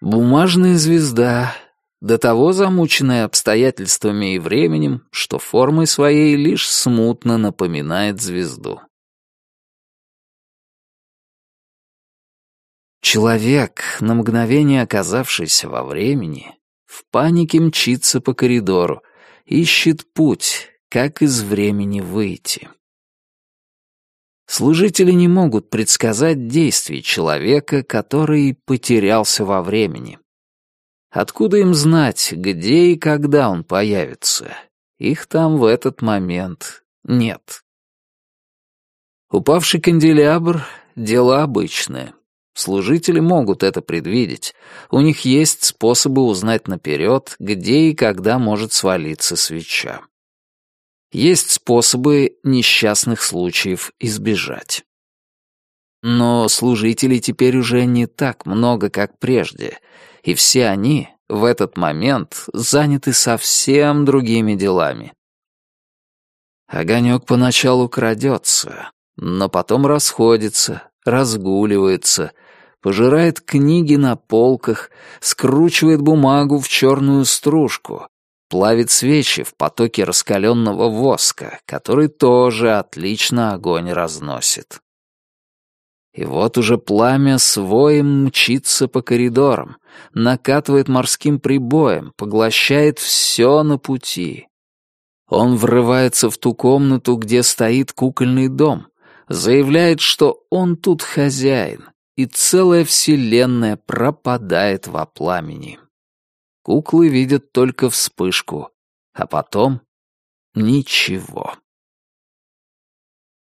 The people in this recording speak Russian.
Бумажная звезда, до того замученная обстоятельствами и временем, что формой своей лишь смутно напоминает звезду. Человек, на мгновение оказавшийся во времени, в панике мчится по коридору, ищет путь, как из времени выйти. Служители не могут предсказать действий человека, который потерялся во времени. Откуда им знать, где и когда он появится? Их там в этот момент нет. Упавший канделябр — дело обычное. Служители могут это предвидеть. У них есть способы узнать наперед, где и когда может свалиться свеча. Есть способы несчастных случаев избежать. Но служителей теперь уже не так много, как прежде, и все они в этот момент заняты совсем другими делами. Огонек поначалу крадется, но потом расходится, разгуливается, пожирает книги на полках, скручивает бумагу в черную стружку, плавит свечи в потоке раскаленного воска, который тоже отлично огонь разносит. И вот уже пламя своим мчится по коридорам, накатывает морским прибоем, поглощает все на пути. Он врывается в ту комнату, где стоит кукольный дом, заявляет, что он тут хозяин, и целая вселенная пропадает во пламени. Куклы видят только вспышку, а потом — ничего.